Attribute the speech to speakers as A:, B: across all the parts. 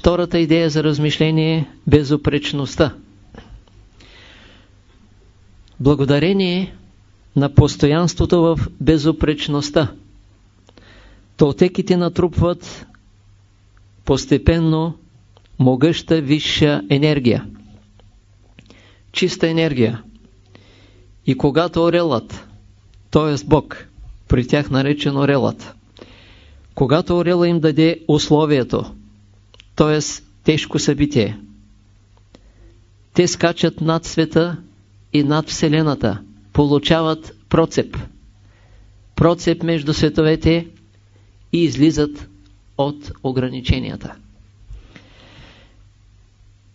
A: Втората идея за размишление е безопречността. Благодарение на постоянството в безопречността, толтеките натрупват постепенно могъща висша енергия. Чиста енергия. И когато орелът, т.е. Бог, при тях наречен орелът, когато орела им даде условието, т.е. тежко събитие, те скачат над света и над Вселената, получават процеп. Процеп между световете и излизат от ограниченията.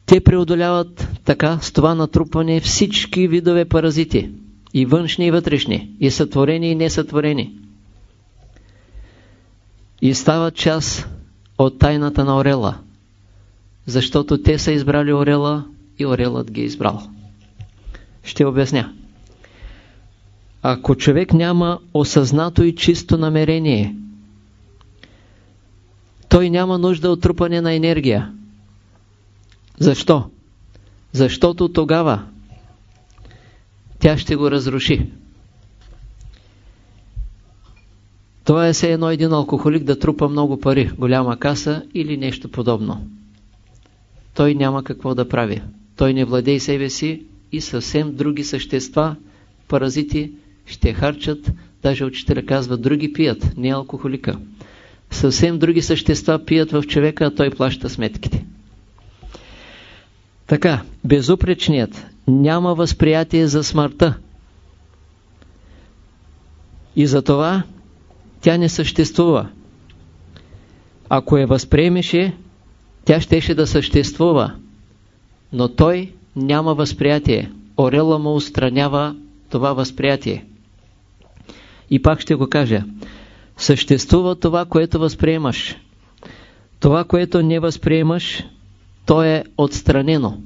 A: Те преодоляват така с това натрупване всички видове паразити, и външни и вътрешни, и сътворени и несътворени. И стават част от тайната на Орела, защото те са избрали Орела и Орелът ги е избрал. Ще обясня. Ако човек няма осъзнато и чисто намерение, той няма нужда от трупане на енергия. Защо? Защото тогава тя ще го разруши. Това е все едно един алкохолик да трупа много пари, голяма каса или нещо подобно. Той няма какво да прави. Той не владее себе си и съвсем други същества, паразити, ще харчат, даже учителя казва, други пият, не алкохолика. Съвсем други същества пият в човека, а той плаща сметките. Така, безупречният няма възприятие за смъртта. И затова тя не съществува. Ако я възприемеше, тя щеше да съществува, но той няма възприятие. Орела му устранява това възприятие. И пак ще го кажа. Съществува това, което възприемаш. Това, което не възприемаш, то е отстранено.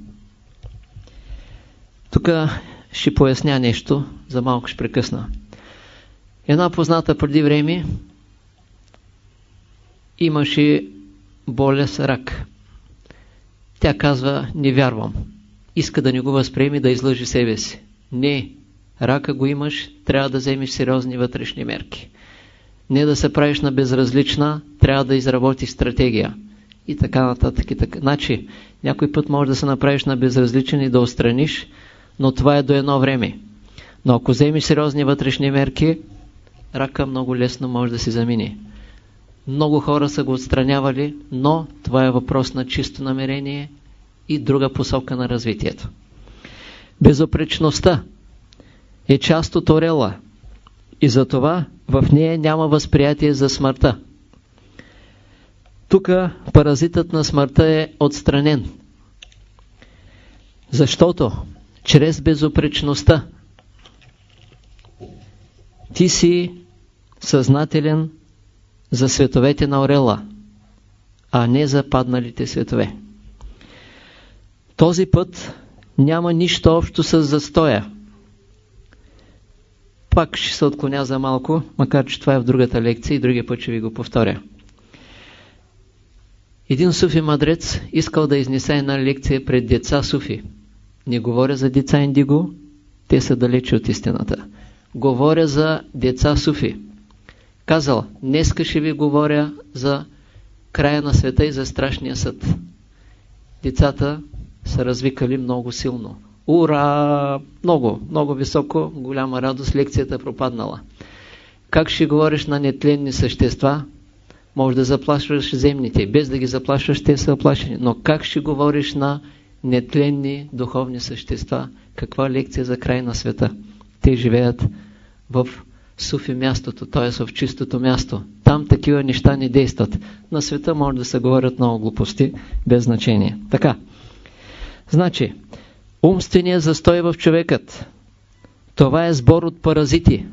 A: Тук ще поясня нещо, за малко ще прекъсна. Една позната преди време имаше болест рак. Тя казва, не вярвам. Иска да не го възприеми, да излъжи себе си. Не, рака го имаш, трябва да вземеш сериозни вътрешни мерки. Не да се правиш на безразлична, трябва да изработиш стратегия. И така нататък. И така. Значи, някой път може да се направиш на безразличен и да отстраниш, но това е до едно време. Но ако вземеш сериозни вътрешни мерки, рака много лесно може да си замине. Много хора са го отстранявали, но това е въпрос на чисто намерение и друга посока на развитието. Безопречността е част от орела и затова в нея няма възприятие за смъртта. Тук паразитът на смъртта е отстранен. Защото чрез безопречността ти си съзнателен за световете на Орела, а не за падналите светове. Този път няма нищо общо с застоя. Пак ще се отклоня за малко, макар че това е в другата лекция и другия път ще ви го повторя. Един суфи мадрец искал да изнесе една лекция пред деца суфи. Не говоря за деца индиго, те са далече от истината. Говоря за деца суфи. Казал, днеска ще ви говоря за края на света и за страшния съд. Децата са развикали много силно. Ура! Много, много високо, голяма радост, лекцията пропаднала. Как ще говориш на нетленни същества? Може да заплашваш земните. Без да ги заплашваш, те са оплашени. Но как ще говориш на нетленни духовни същества? Каква лекция за край на света? Те живеят в суфи мястото, т.е. в чистото място. Там такива неща не действат. На света може да се говорят много глупости, без значение. Така. Значи, умственият застой в човекът. Това е сбор от паразити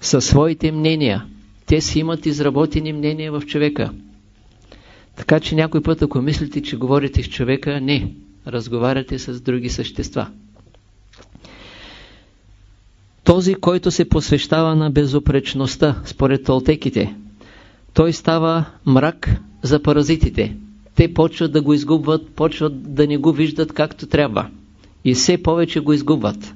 A: със своите мнения. Те си имат изработени мнения в човека. Така че някой път, ако мислите, че говорите с човека, не. Разговаряте с други същества. Този, който се посвещава на безопречността, според толтеките, той става мрак за паразитите. те почват да го изгубват, почват да не го виждат както трябва. И все повече го изгубват.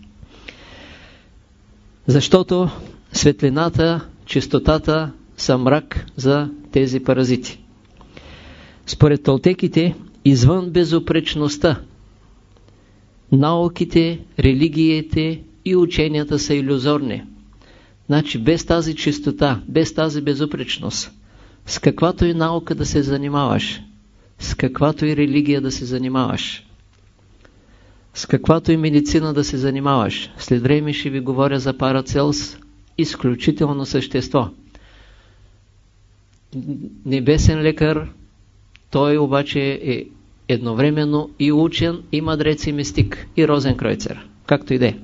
A: Защото светлината, чистотата са мрак за тези паразити. Според толтеките, извън безопречността, науките, религиите и ученията са иллюзорни. Значи без тази чистота, без тази безупречност, с каквато и наука да се занимаваш, с каквато и религия да се занимаваш, с каквато и медицина да се занимаваш. След време ще ви говоря за Парацелс, изключително същество. Небесен лекар, той обаче е едновременно и учен, и мадрец, и мистик, и розен кройцер, както и да е.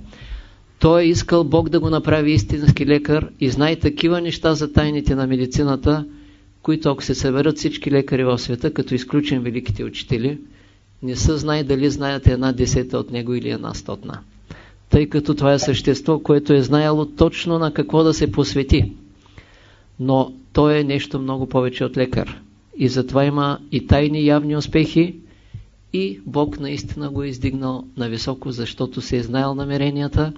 A: Той е искал Бог да го направи истински лекар и знае такива неща за тайните на медицината, които ако се съберат всички лекари в света, като изключим великите учители, не са знае дали знаят една десета от него или една стотна. Тъй като това е същество, което е знаело точно на какво да се посвети. Но той е нещо много повече от лекар. И затова има и тайни явни успехи, и Бог наистина го е издигнал на високо, защото се е знаел намеренията.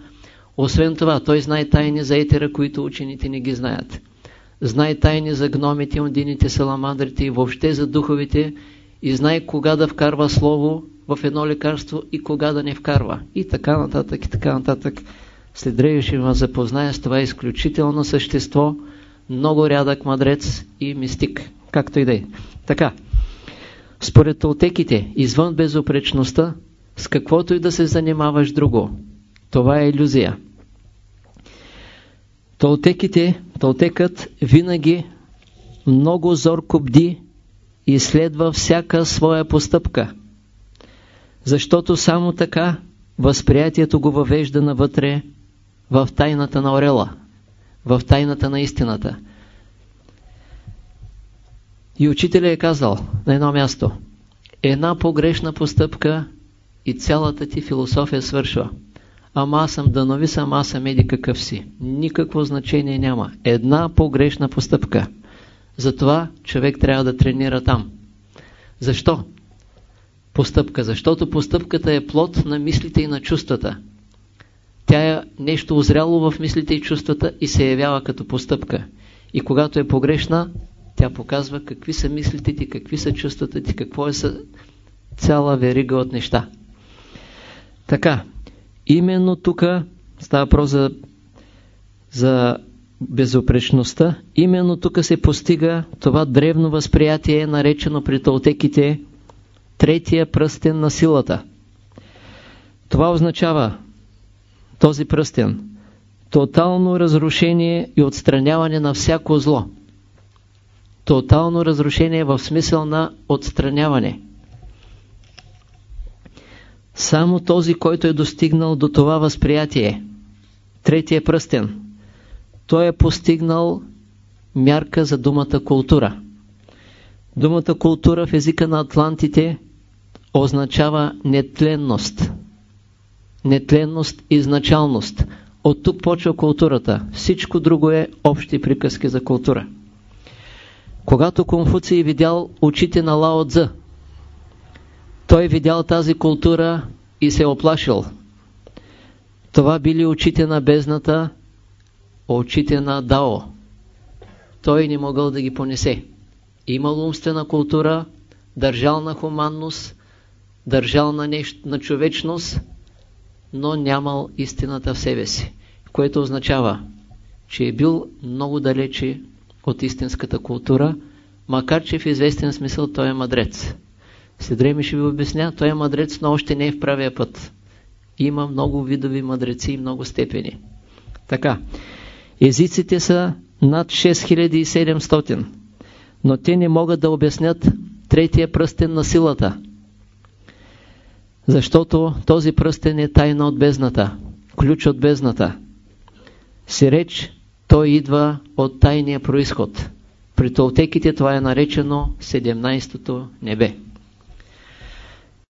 A: Освен това, той знае тайни за етера, които учените не ги знаят. Знае тайни за гномите, ондините, саламандрите и въобще за духовите и знае кога да вкарва слово в едно лекарство и кога да не вкарва. И така нататък, и така нататък. След време ще ме запозная с това изключително същество, много рядък мадрец и мистик, както и да е. Така, според толтеките, извън безопречността, с каквото и да се занимаваш друго, това е иллюзия. Толтеките, толтекът винаги много зорко бди и следва всяка своя постъпка, защото само така възприятието го въвежда навътре в тайната на орела, в тайната на истината. И учителя е казал на едно място, една погрешна постъпка и цялата ти философия свършва. Ама аз съм дановисам, аз съм еди какъв си. Никакво значение няма. Една погрешна постъпка. Затова човек трябва да тренира там. Защо? Постъпка. Защото постъпката е плод на мислите и на чувствата. Тя е нещо озряло в мислите и чувствата и се явява като постъпка. И когато е погрешна, тя показва какви са мислите ти, какви са чувствата ти, какво е цяла верига от неща. Така, именно тук става въпрос за, за безопречността, именно тук се постига това древно възприятие, наречено при толтеките третия пръстен на силата. Това означава този пръстен тотално разрушение и отстраняване на всяко зло тотално разрушение в смисъл на отстраняване. Само този, който е достигнал до това възприятие, третия пръстен, той е постигнал мярка за думата култура. Думата култура в езика на атлантите означава нетленност. Нетленност и изначалност. От тук почва културата. Всичко друго е общи приказки за култура. Когато Конфуций видял очите на Лао Цзъ, той видял тази култура и се оплашил. Това били очите на бездната, очите на Дао. Той не могъл да ги понесе. Имал умствена култура, държал на хуманност, държал на, нещо, на човечност, но нямал истината в себе си, което означава, че е бил много далече от истинската култура, макар че в известен смисъл той е мъдрец. След ще ви обясня, той е мъдрец, но още не е в правия път. Има много видови мъдреци и много степени. Така, езиците са над 6700, но те не могат да обяснят третия пръстен на силата. Защото този пръстен е тайна от бездната, ключ от бездната. Си реч, той идва от тайния происход. При толтеките това е наречено 17-то небе.